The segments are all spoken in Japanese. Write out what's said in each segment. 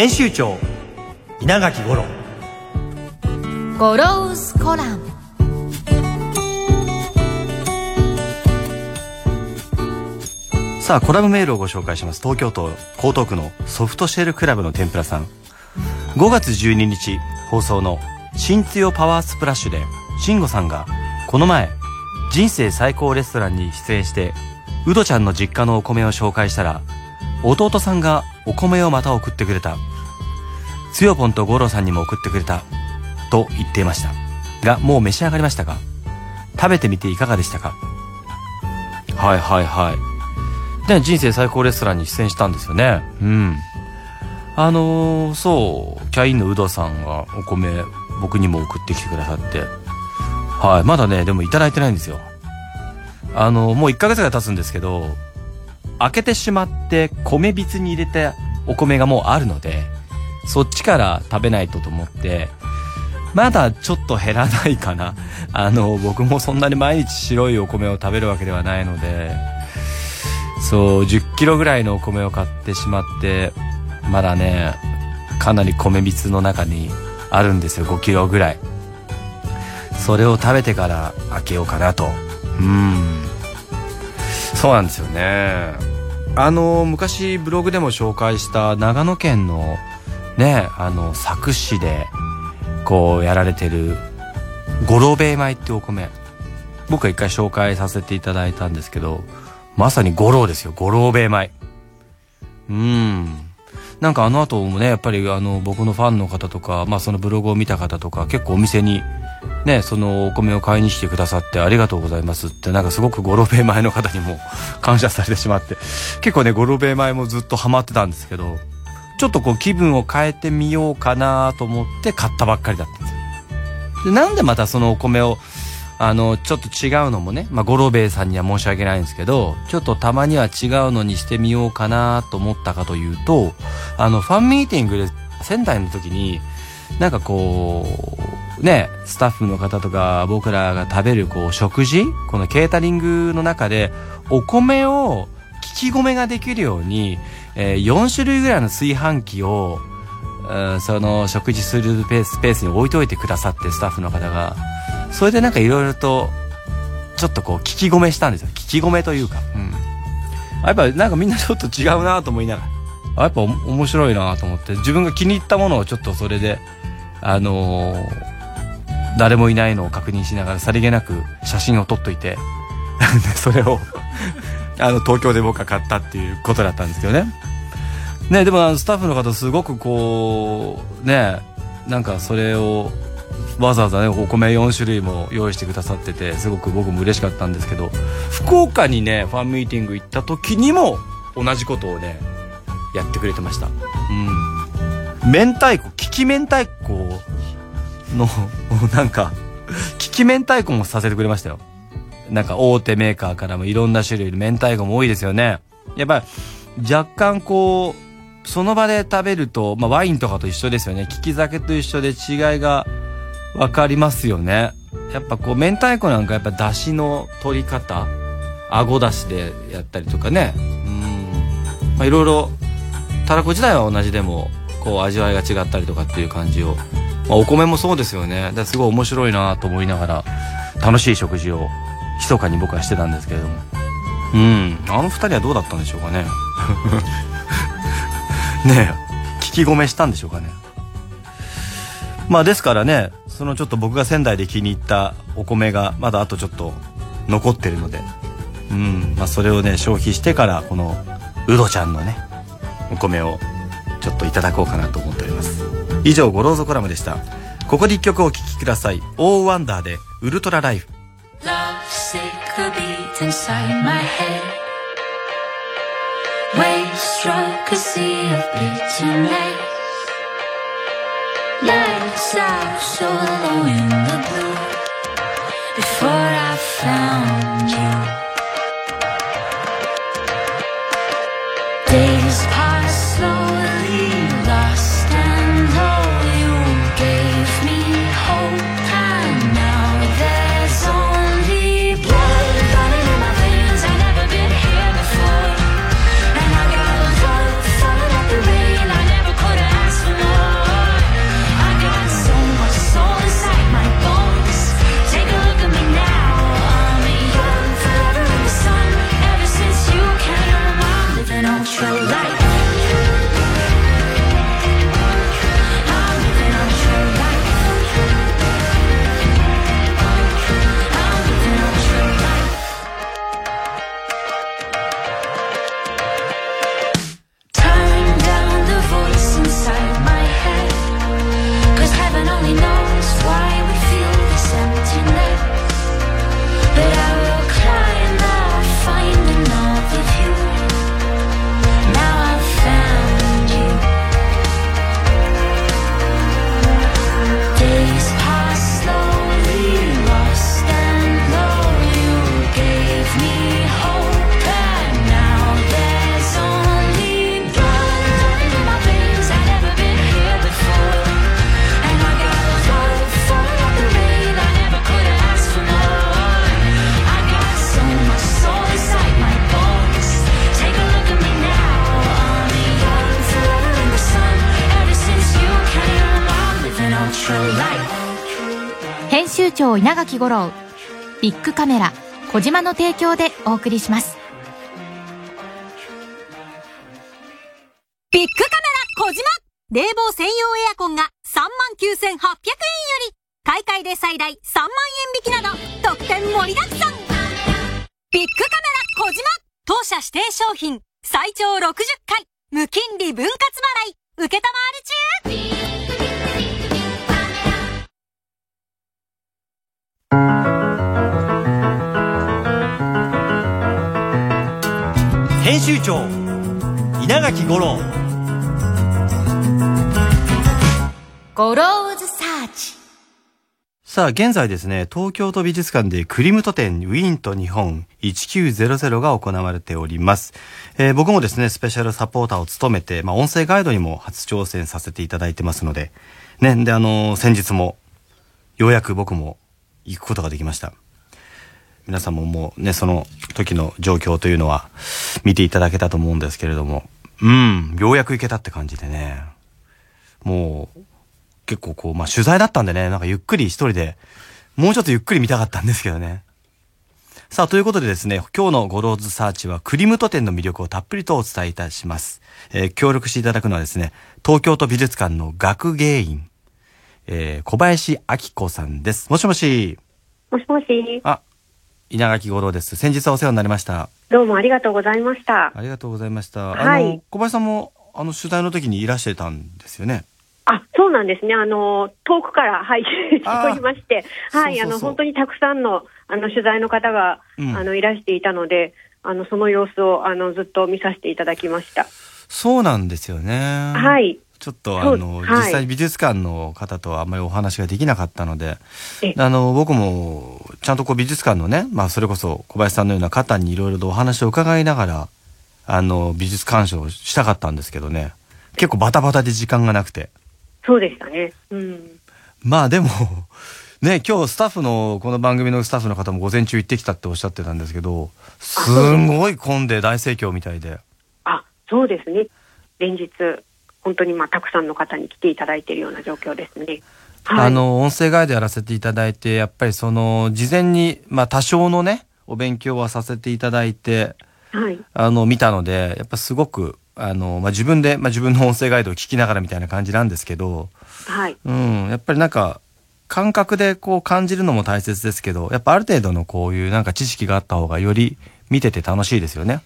編集長稲垣五郎。ゴロウスコラム。さあコラムメールをご紹介します。東京都江東区のソフトシェルクラブの天ぷらさん。5月12日放送の「新強パワースプラッシュ」で慎吾さんがこの前人生最高レストランに出演してウドちゃんの実家のお米を紹介したら弟さんがお米をまた送ってくれたつよぽんと五郎さんにも送ってくれたと言っていました。がもう召し上がりましたか？食べてみていかがでしたか？はいはいはい。で人生最高レストランに出演したんですよね。うん。あのー、そうキャインのウドさんがお米僕にも送ってきてくださって。はいまだねでも頂いてないんですよ。あのー、もう1ヶ月ぐらい経つんですけど開けてしまって米びつに入れてお米がもうあるのでそっちから食べないとと思って、まだちょっと減らないかな。あの、僕もそんなに毎日白いお米を食べるわけではないので、そう、10キロぐらいのお米を買ってしまって、まだね、かなり米びつの中にあるんですよ、5キロぐらい。それを食べてから開けようかなと。うん。そうなんですよね。あの、昔ブログでも紹介した長野県のねあの佐久市でこうやられてる五郎兵衛米ってお米。僕は一回紹介させていただいたんですけどまさに五郎ですよ五郎兵衛米。うん。なんかあの後もねやっぱりあの僕のファンの方とか、まあ、そのブログを見た方とか結構お店にねそのお米を買いに来てくださってありがとうございますってなんかすごく五郎兵衛米の方にも 感謝されてしまって結構ね五郎兵衛米もずっとハマってたんですけどちょっとこう気分を変えてみようかなと思って買ったばっかりだったんですよ。なんでまたそのお米を、あの、ちょっと違うのもね、まあ、五郎兵衛さんには申し訳ないんですけど、ちょっとたまには違うのにしてみようかなと思ったかというと、あの、ファンミーティングで仙台の時に、なんかこう、ね、スタッフの方とか僕らが食べるこう食事このケータリングの中でお米を聞き米ができるようにえー、4種類ぐらいの炊飯器を、その食事するスペーススペースに置いといてくださってスタッフの方が。それでなんかいろいろとちょっとこう聞き込めしたんですよ聞き込めというか、うん、やっぱなんかみんなちょっと違うなと思いながら。やっぱ面白いなと思って。自分が気に入ったものをちょっとそれであのー、誰もいないのを確認しながらさりげなく写真を撮っといて。それをあの東京で僕が買ったっていうことだったんですけどね。ねでもスタッフの方すごくこうねなんかそれをわざわざねお米4種類も用意してくださっててすごく僕も嬉しかったんですけど福岡にねファンミーティング行った時にも同じことをねやってくれてました。うん。明太子利き明太子のなんか利き明太子もさせてくれましたよ。なんか大手メーカーからもいろんな種類の明太子も多いですよね。やっぱり若干こう、その場で食べると、まあワインとかと一緒ですよね。利き酒と一緒で違いがわかりますよね。やっぱこう明太子なんかやっぱ出汁の取り方、顎出しでやったりとかね。うん。まあいろいろ、たらこ自体は同じでも、こう味わいが違ったりとかっていう感じを。まあお米もそうですよね。だすごい面白いなと思いながら、楽しい食事を密かに僕はしてたんですけれども。うん。あの二人はどうだったんでしょうかね。ねえ。聞き込めしたんでしょうかね。まあですからねそのちょっと僕が仙台で気に入ったお米がまだあとちょっと残ってるので。うん。まあそれをね消費してからこのウドちゃんのねお米をちょっといただこうかなと思っております。以上ゴローゾコラムでした。ここで一曲お聴きください「オーワンダーでウルトラライフ」a beat inside my head. Waves struck a sea of bleaching lights. Lights out so low in the blue. Before I found you. 長稲垣吾郎ビッグカメラ小島の提供でお送りします。ビッグカメラ小島。冷房専用エアコンが39,800円より。買い替えで最大3万円引きなど特典盛りだくさん。ビッグカメラ小島。当社指定商品最長60回。無金利分割払い。受けたまわり中。編集長稲垣吾郎ゴローズサーチさあ、現在ですね、東京都美術館でクリムト展ウィーンと日本1900が行われております。えー僕もですね、スペシャルサポーターを務めて、まあ、音声ガイドにも初挑戦させていただいてますので、ね、で、あのー先日も、ようやく僕も行くことができました。皆さんももうね、その時の状況というのは見ていただけたと思うんですけれども、うん、ようやく行けたって感じでね、もう、結構こう、まあ、取材だったんでね、なんかゆっくり一人で、もうちょっとゆっくり見たかったんですけどね。さあ、ということでですね、今日のゴローズサーチはクリムト展の魅力をたっぷりとお伝えいたします。えー協力していただくのはですね、東京都美術館の学芸員、えー小林明子さんです。もしもし、もしもし、あ、稲垣五郎です。先日はお世話になりました。どうもありがとうございました。ありがとうございました。はいあの、小林さんも、あの、取材の時にいらしてたんですよね。あ、そうなんですね。あの、遠くから、はい、聞こえまして、はい、あの、本当にたくさんの、あの、取材の方が、うんあの、いらしていたので、あの、その様子を、あの、ずっと見させていただきました。そうなんですよね。はい。ちょっとあの、はい実際美術館の方とはあんまりお話ができなかったのでえ、あの、僕もちゃんとこう美術館のね、まあそれこそ小林さんのような方にいろいろとお話を伺いながら、あの、美術鑑賞したかったんですけどね、結構バタバタで時間がなくて。そうでしたね。うん。まあでも、ね、今日スタッフの、この番組のスタッフの方も午前中行ってきたっておっしゃってたんですけど、すんごい混んで大盛況みたいで。あ、そうですね。連日、本当にまあ、たくさんの方に来ていただいているような状況ですね。はい。あの、音声ガイドやらせていただいて、やっぱりその、事前に、まあ多少のね、お勉強はさせていただいて、はい。あの、見たので、やっぱすごく、あの、まあ自分で、まあ自分の音声ガイドを聞きながらみたいな感じなんですけど、はい。うん、やっぱりなんか、感覚でこう感じるのも大切ですけど、やっぱある程度のこういうなんか知識があった方がより見てて楽しいですよね。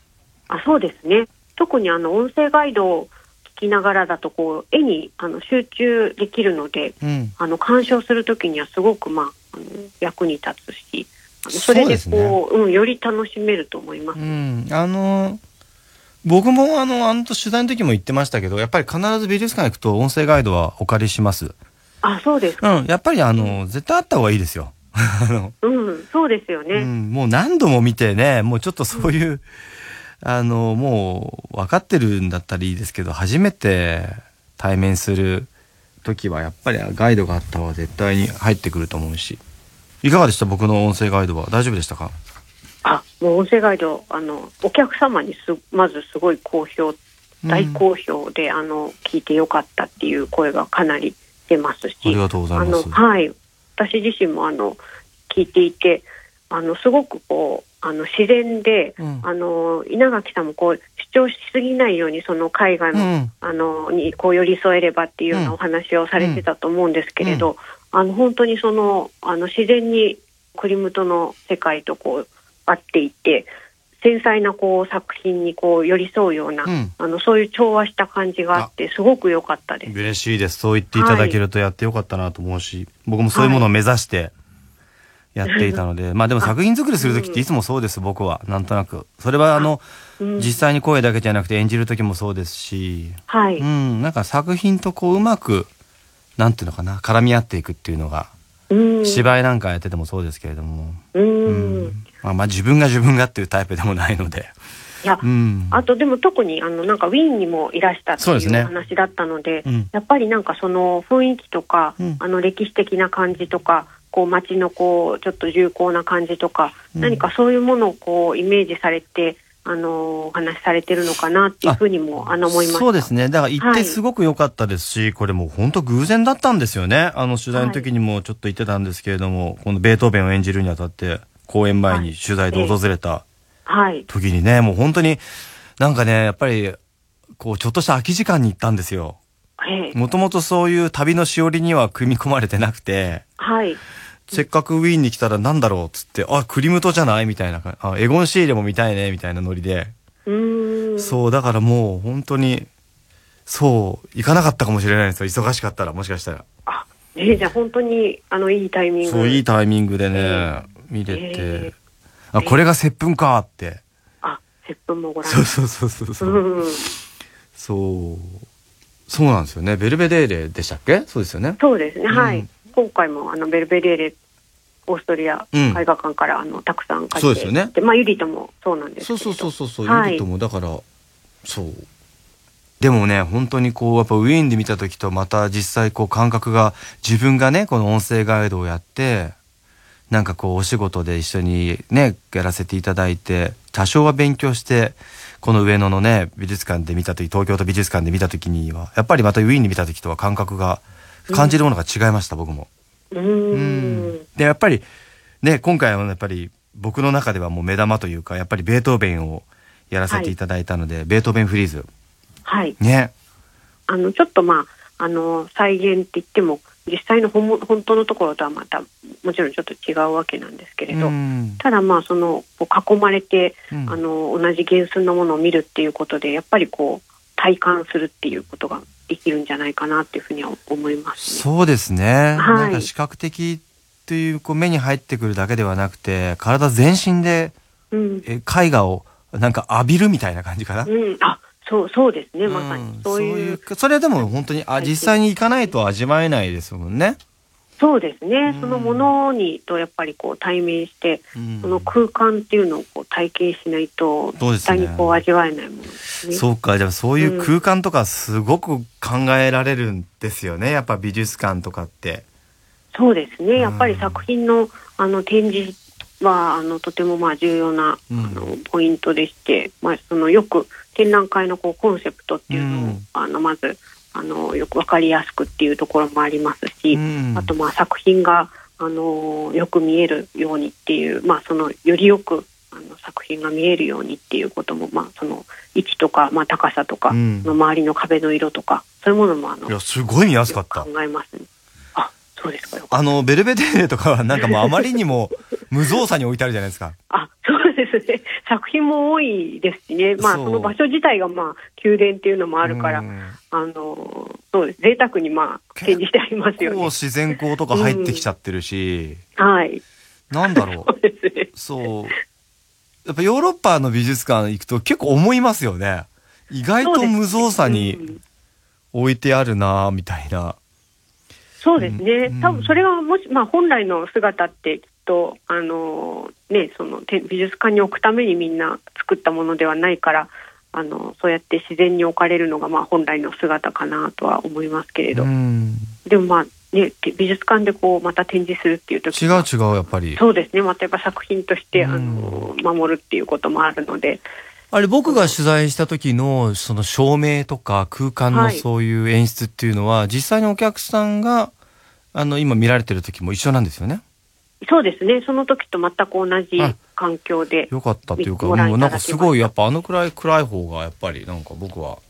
あそうですね。特にあの音声ガイドきながらだとこう絵にあの集中できるので、うん。あの鑑賞するときにはすごくまああの役に立つし、あのそれでそうねこう、うん、より楽しめると思います。うん、あの僕もあの、あの取材の時も言ってましたけど、やっぱり必ず美術館行くと音声ガイドはお借りします。あ、そうですか。うん、やっぱりあの、絶対あった方がいいですよ。あの、うん、そうですよね。うん、もう何度も見てね、もうちょっとそういう、あの、もう分かってるんだったらいいですけど、初めて対面する時はやっぱりガイドがあった方が絶対に入ってくると思うし。いかがでした？僕の音声ガイドは。大丈夫でしたか？あ、もう音声ガイド、あの、お客様にす、まずすごい好評、大好評で、あの、聞いてよかったっていう声がかなり出ますし。ありがとうございますはい。私自身も、あの、聞いていて、あの、すごくこう、あの、自然で、うん。あの、稲垣さんもこう、主張しすぎないように、その絵画の、うん。あの、に、こう寄り添えればっていうよううん。なお話をされてたと思うんですけれど、あの、本当にその、あの、自然にクリムトの世界とこう、合っていて、繊細なこう作品にこう寄り添うような、うん。あのそういう調和した感じがあってすごく良かったです。嬉しいです。そう言っていただけるとやってよかったなと思うし、僕もそういうものを目指してやっていたので、まあでも作品作りする時っていつもそうです、僕は。なんとなく。それはあの、うん。実際に声だけじゃなくて演じる時もそうですし、はい、うん、なんか作品とこううまく、なんていうのかな、絡み合っていくっていうのが、うん、芝居なんかやっててもそうですけれども、う、うん。まあまあ自分が 自分がっていうタイプでもないので、いや、うん。あとでも特にあのなんかウィーンにもいらしたっていう話だったので、うん。やっぱりなんかその雰囲気とか、うん。あの歴史的な感じとか、こう街のこうちょっと重厚な感じとか、うん何かそういうものをこうイメージされて。あのお話しされてるのかなっていうふうにもあの思いました。そうですね。だから行ってはいすごく良かったですし、これもう本当偶然だったんですよね。あの取材の時にもちょっと言ってたんですけれども、このベートーベンを演じるにあたって、公演前に取材で訪れたはい。時にね、もう本当になんかね、やっぱり、こうちょっとした空き時間に行ったんですよ。ええもともとそういう旅のしおりには組み込まれてなくて、はい。せっかくウィーンに来たらなんだろうっつって、あ、クリムトじゃないみたいな感じ、あ、エゴンシーレも見たいねみたいなノリで、う。そう、だからもう本当に、そう、行かなかったかもしれないですよ。忙しかったら、もしかしたら。あ、ねえじゃあ本当にあのいいタイミング。そう、いいタイミングでね、え見れて、えあ、これが接吻かって。あ、接吻もご覧。そうそうそうそうそう。うん。そう。そうなんですよね。ベルベデーレでしたっけ？そうですよね。そうですね。はい。うん今回もあのベルベデーレオーストリアうん。絵画館からあのたくさんそうですよね。でまあユリともそうなんですけそう。そうそうそうユリともだからそう。でもね本当にこうやっぱウィーンで見た時とまた実際こう感覚が自分がねこの音声ガイドをやってなんかこうお仕事で一緒にねやらせていただいて多少は勉強してこの上野のね美術館で見た時東京都美術館で見た時にはやっぱりまたウィーンで見た時とは感覚が感じるものが違いました、僕も。うんん。でやっぱりね今回はやっぱり僕の中ではもう目玉というかやっぱりベートーベンをやらせていただいたので、ベートーベンフリーズはい。ねあのちょっとまああの再現って言っても実際の本も本当のところとはまたもちろんちょっと違うわけなんですけれど。うんただまあそのこう囲まれて、うんあの同じ原寸のものを見るっていうことでやっぱりこう体感するっていうことができるんじゃないかなっていうふうには思いますね。そうですね、はい。なんか視覚的というこう目に入ってくるだけではなくて体全身でうん、え絵画をなんか浴びるみたいな感じかな？うん、あそうそうですね。まさうん。にそういう、それでも本当にあ実際に行かないと味わえないですもんね。そうですね、ん。そのものにとやっぱりこう対面して、うん。その空間っていうのをこう体験しないと絶対にこう味わえないものですね。そうか、じゃあそういう空間とかすごく考えられるんですよね。やっぱ美術館とかって。そうですね。やっぱりうん作品のあの展示はあのとてもまあ重要な、うん。あのポイントでして、まあそのよく展覧会のこうコンセプトっていうのを、うん。あのまずあのよくわかりやすくっていうところもありますし、うんあとまあ作品があのよく見えるようにっていう、まあそのよりよくあの作品が見えるようにっていうこともまあその位置とかまあ高さとか、うんその周りの壁の色とかそういうものもあのいや、すごい見やすかった考。えますね。あ、そうですかあの、ベルベデーレとかはなんかもうあまりにも無造作に置いてあるじゃないですか。あ、そうですね。作品も多いですしね。まあ、その場所自体がまあ、宮殿っていうのもあるから、うんあの、そうです。贅沢にまあ、展示してありますよね。自然光とか入ってきちゃってるし、はい。なんだろう。そうね。そう。やっぱヨーロッパの美術館行くと結構思いますよね。意外と無造作うにん置いてあるなぁみたいな。そうですね、うん多分それはもし、まあ、本来の姿ってきっとあの、ね、そのて美術館に置くためにみんな作ったものではないからあのそうやって自然に置かれるのが、まあ、本来の姿かなとは思いますけれど、うん。でもまあね美術館でこうまた展示するっていう時は違う違う、やっぱり。そうですねまたやっぱ作品として、うんあの守るっていうこともあるのであれ僕が取材した時のその照明とか空間のはいそういう演出っていうのは、実際にお客さんがあの今見られてる時も一緒なんですよね。そうですねその時と全く同じあ環境でよかったというか、もうなんかすごいやっぱあのくらい暗い方がやっぱりなんか僕は好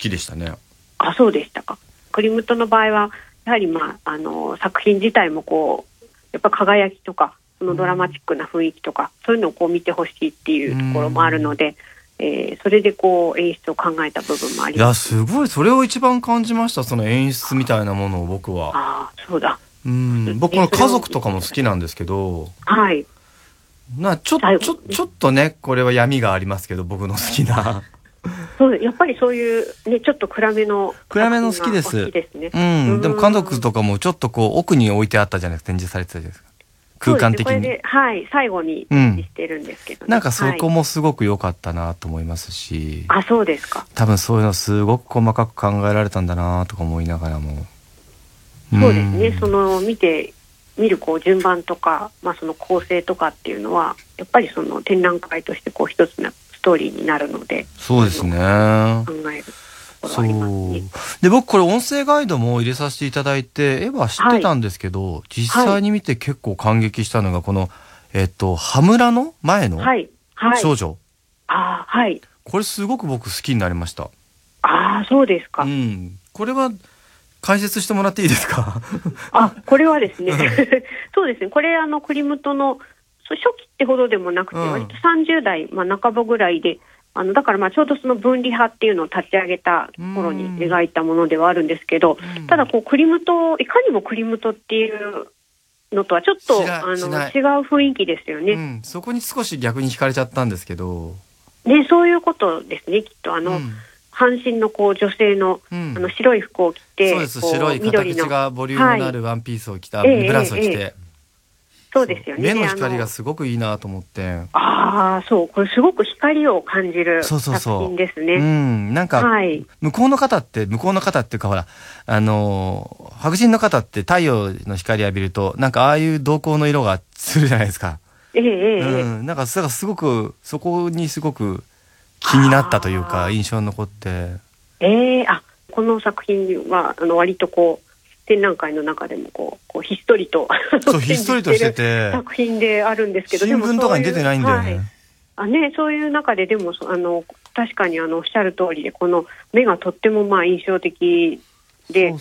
きでしたね。あそうでしたか。クリムトの場合はやはり、まあ、あの作品自体もこうやっぱ輝きとかそのドラマチックな雰囲気とか、そういうのをこう見てほしいっていうところもあるので、えーそれでこう演出を考えた部分もありいやます。すごいそれを一番感じましたその演出みたいなものを僕は。ああそうだうん。僕の家族とかも好きなんですけど。はい。なちょちょちょっとねこれは闇がありますけど僕の好きな。そうやっぱりそういうねちょっと暗めの暗めの好きです。ですね。うん。でも家族とかもちょっとこう奥に置いてあったじゃないですか。展示されてたじゃないですか。空間的に、ねはい最後に展示してるんですけど。ね、なんかそこはい。もすごく良かったなと思いますし、あそうですか。多分そういうのすごく細かく考えられたんだなとか思いながらもそうですね、んその見て見るこう順番とか、まあ、その構成とかっていうのはやっぱりその展覧会としてこう一つのストーリーになるのでそうですね。考えるところそうはありますね。で僕これ音声ガイドも入れさせていただいて絵は知ってたんですけど、実際に見て結構感激したのがこのえっと羽村の前のはい。はい。少女、あーはい。これすごく僕好きになりました。ああそうですか、うん。これは解説してもらっていいですか？あこれはですね。そうですね。これあのクリムトの初期ってほどでもなくて、うん。割と30代、まあ、半ばぐらいであのだからまあちょうどその分離派っていうのを立ち上げた頃にうん。描いたものではあるんですけど、うん。ただこうクリムトいかにもクリムトっていうのとはちょっとあの違う雰囲気ですよね、うん、そこに少し逆に惹かれちゃったんですけど。ねそういうことですねきっと。あの、うん半身のこう女性の,、うん。あの白い服を着てそうです。白い片緑の口がボリュームのあるワンピースを着た、ええブラウスを着て、ええそうですよね。目の光あがすごくいいなと思って。ああそう。これすごく光を感じるそうそうそう。作品ですうね。ん。なんか、はい。向こうの方って向こうの方っていうかほらあのー白人の方って太陽の光浴びるとなんかああいう瞳孔の色がするじゃないですか、ええええ。ええうん、なんかすごくそこにすごく気になったというか印象に残って。ええあこの作品はあの割とこう展覧会の中でもこうこうひっそりとそう ひっそりとしててる作品であるんですけど新聞とかに出てないんだよね、でもそういうはい。あね、そういう中ででもそあの確かにあのおっしゃる通りでこの目がとってもまあ印象的で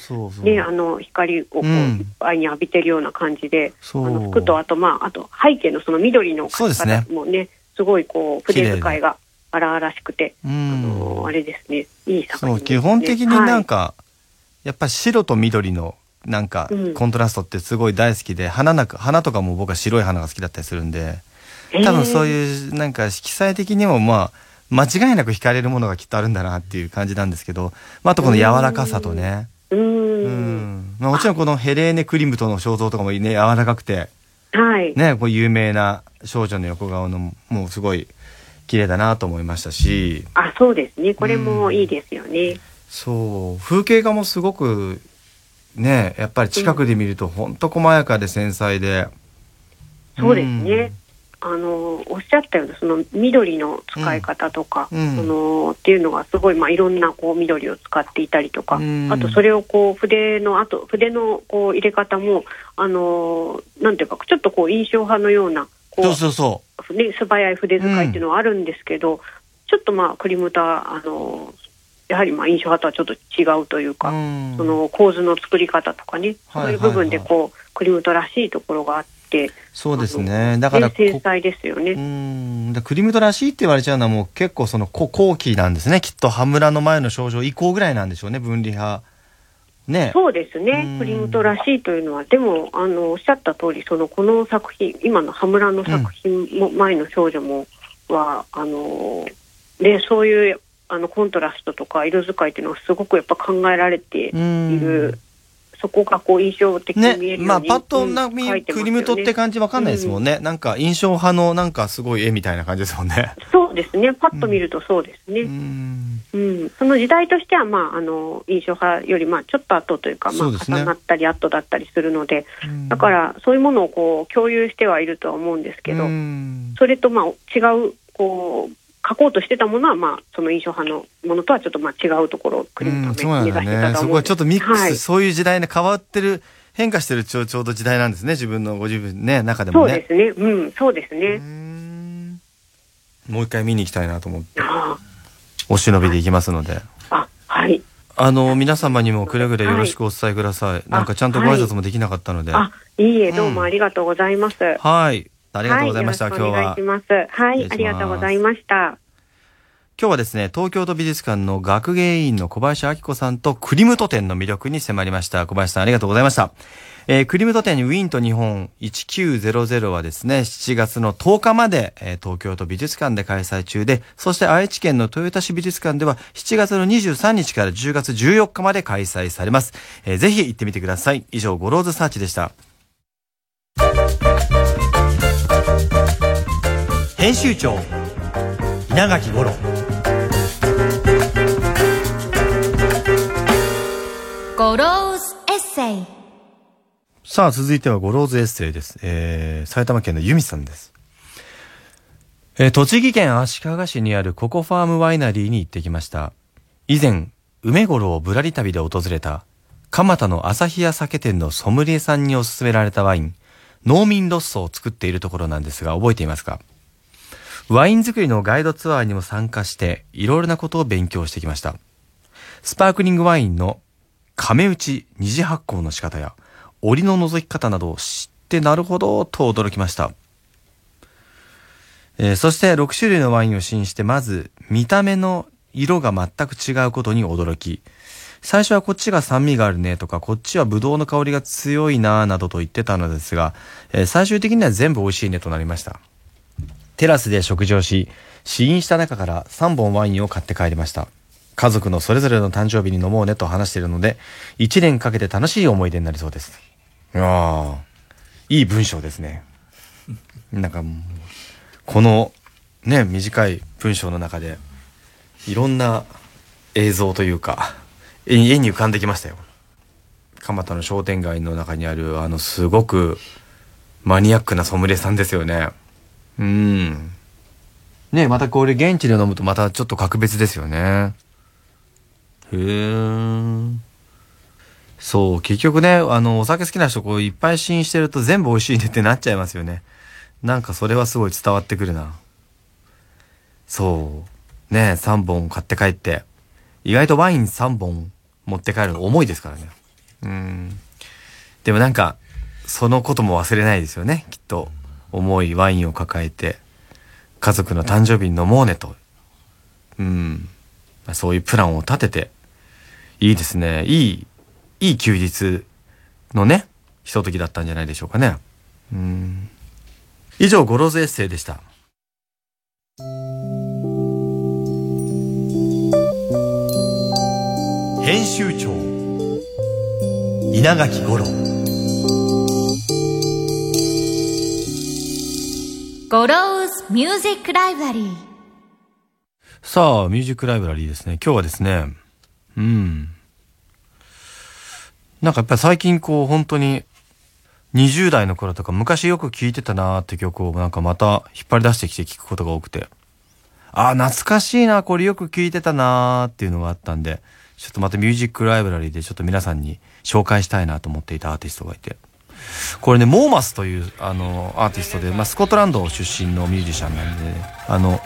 ね、あの光をこう、うん。いっぱいに浴びてるような感じで、あの服とあとまああと背景のその緑のそうですね。もねすごいこう筆使いが荒々しくて、うあのんあれですね。いい作品ね。基本的になんはい。か、やっぱり白と緑のなんかうん。コントラストってすごい大好きで、花なんか花とかも僕は白い花が好きだったりするんで多分そうういうなんか色彩的にもまあ間違いなく惹かれるものがきっとあるんだなっていう感じなんですけど、まあ、あとこの柔らかさとね。ううん。ん、まあ、もちろんこのヘレーネ・クリムトの肖像とかもね柔らかくて。はい、ねこう有名な少女の横顔のもうすごい綺麗だなと思いましたし。あそうですね。これもいいですよね、そう。風景画もすごくねやっぱり近くで見るとほんと細やかで繊細で、そうですね。あのおっしゃったようなその緑の使い方とか、うん。そのっていうのがすごい、まあ、いろんなこう緑を使っていたりとか、うん。あとそれをこう筆のあと筆のこう入れ方もあのなんていうかちょっとこう印象派のようなこそうそうそね、素早い筆使いっていうのはあるんですけど、ちょっとまあクリムタはあのやはりまあ印象派とはちょっと違うというう、か、うん。その構図の作り方とかね、はいそういう部分でこう、クリムトらしいところがあってそうですあねのだからこ繊細ですようね。ん。でクリムトらしいって言われちゃうのはもう結構そのこ後期なんですね。きっと羽村の前の症状以降ぐらいなんでしょうね分離派ね。そうですうん。ね、クリムトらしいというのは、でもあのおっしゃった通り、そのこの作品、今の羽村の作品も、前の少女もは、あのでそういうあのコントラストとか色使いっていうのは、すごくやっぱ考えられてういん。る、そこがこう印象的に見えるように、ねまあパッとなうんみ、描いてますよね。クリムトって感じわかんないですもんね、なんか印象派のなんかすごい絵みたいな感じですもんね。そうですね、パッと見るとそうですね。うん。うん、その時代としては、まあ、あの印象派より、まあ、ちょっと後というか、まあ、重なったり後だったりするので、だからそういうものをこう共有してはいるとは思うんですけど、うん。それとまあ違うこう書こうとしてたものは、まあ、その印象派のものとはちょっとまあ違うところをクリムうんト目指そうなんだしてたと思うんです。ねそこはちょっとミックス、はい。そういう時代ね変わってる変化してるちょちょうど時代なんですね。自分のご自分ね中でもね。そうですね、うん、そうですうね。ん。もう一回見に行きたいなと思って。あお忍びで行きますので。あ、はい。あの皆様にもくれぐれよろしくお伝えください、なんかちゃんとご挨拶もできなかったので。はあ、いいえ、どうもありがとうございます。いありがとうございました、は今日は。はい、ありがとうございました。今日はですね、東京都美術館の学芸員の小林明子さんとクリムト展の魅力に迫りました。小林さんありがとうございました。えークリムト展ウィーンと日本1900はですね、7月の10日まで、えー東京都美術館で開催中で、そして愛知県の豊田市美術館では7月の23日から10月14日まで開催されます。えーぜひ行ってみてください。以上、ゴローズサーチでした。編集長稲垣吾郎ゴローズエッセイさあ、続いては Goro's Essayです。えー、埼玉県の由美さんです。えー栃木県足利市にあるココファームワイナリーに行ってきました。以前、梅吾郎ぶらり旅で訪れた、鎌田の朝日屋酒店のソムリエさんにおすすめられたワイン、農民ロッソを作っているところなんですが、覚えていますか？ワイン作りのガイドツアーにも参加して、いろいろなことを勉強してきました。スパークリングワインの亀打ち二次発酵の仕方や、折りの覗き方などを知ってなるほどと驚きました。えーそして6種類のワインを試飲して、まず見た目の色が全く違うことに驚き、最初はこっちが酸味があるねとか、こっちはブドウの香りが強いなぁなどと言ってたのですが、えー最終的には全部美味しいねとなりました。テラスで食事をし、試飲した中から3本ワインを買って帰りました。家族のそれぞれの誕生日に飲もうねと話しているので、1年かけて楽しい思い出になりそうです。いやーいい文章ですね。なんか、このね、短い文章の中で、いろんな映像というか、絵に絵に浮かんできましたよ。蒲田の商店街の中にある、あの、すごくマニアックなソムリエさんですよね。うん。ねまたこれ現地で飲むとまたちょっと格別ですよね。へえ。そう、結局ね、あの、お酒好きな人こういっぱい試飲してると全部美味しいねってなっちゃいますよね。なんかそれはすごい伝わってくるな。そう。ね3本買って帰って。意外とワイン3本持って帰るの重いですからね。うん。でもなんか、そのことも忘れないですよね、きっと。重いワインを抱えて、家族の誕生日に飲もうねと。うん。そういうプランを立てて、いいですね。いい、いい休日のね、ひとときだったんじゃないでしょうかね。うん。以上、 Goro's Essay でした。編集長稲垣吾郎 Goro's Music Libraryさあ、ミュージックライブラリーですね。今日はですね、うん。なんかやっぱり最近こう本当に20代の頃とか昔よく聴いてたなーって曲をなんかまた引っ張り出してきて聴くことが多くて。ああ、懐かしいな、これよく聴いてたなーっていうのがあったんで、ちょっとまたミュージックライブラリーでちょっと皆さんに紹介したいなと思っていたアーティストがいて。これね、モーマスというあのアーティストで、まあ、スコットランド出身のミュージシャンなんで、あの、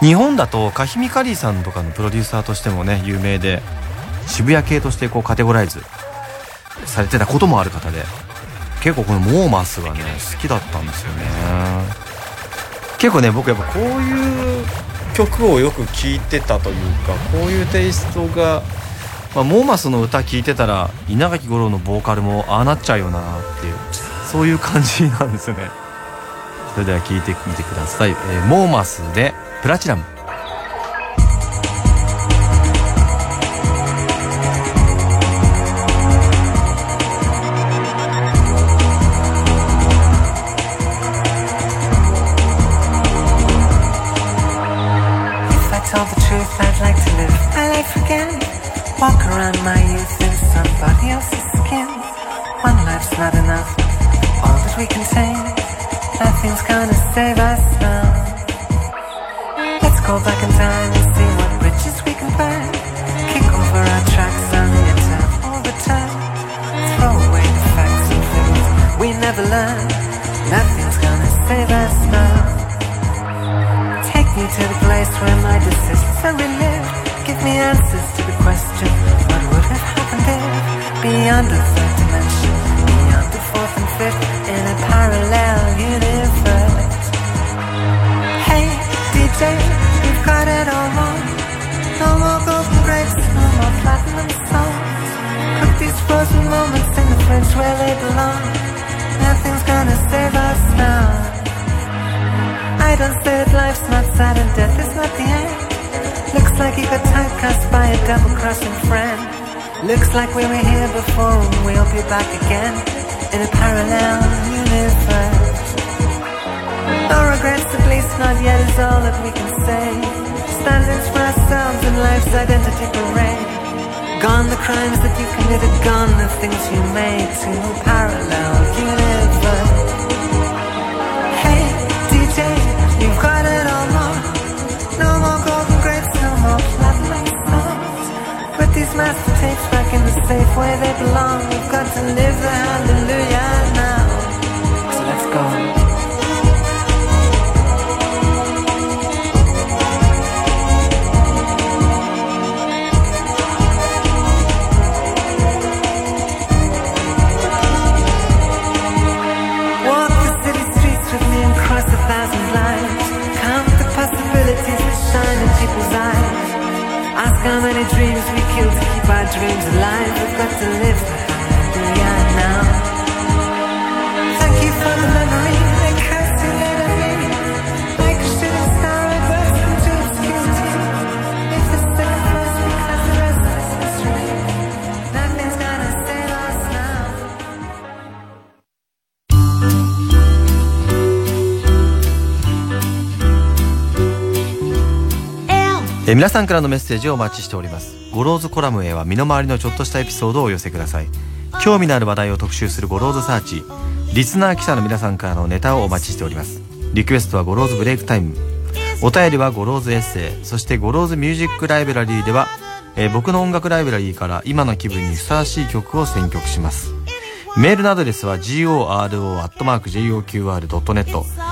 日本だとカヒミカリーさんとかのプロデューサーとしてもね有名で渋谷系としてこうカテゴライズされてたこともある方で結構このモーマスがね好きだったんですよね。結構ね僕やっぱこういう曲をよく聴いてたというかこういうテイストがまあ、モーマスの歌聞いてたら稲垣吾郎のボーカルもああなっちゃうよなっていうそういう感じなんですよね。それでは聞いてみてください、えーモーマスでプラチナム。Like you got typecast by a double-crossing friend. Looks like we were here before and we'll be back again in a parallel universe. No regrets, at least not yet, is all that we can say. Standards for ourselves in life's identity parade. Gone the crimes that you committed, gone the things you made to a parallel universe. Master tapes back in the safe where they belong. We've got to live the hallelujah now. 皆さんからのメッセージをお待ちしております。 Goro's Column へは身の回りのちょっとしたエピソードをお寄せください。興味のある話題を特集する Goro's Search。リスナー記者の皆さんからのネタをお待ちしております。リクエストは Goro's Break Time。お便りは Goro's Essay。そして Goro's Music Library では、えー僕の音楽ライブラリーから今の気分にふさわしい曲を選曲します。メールのアドレスは goro.joqr.net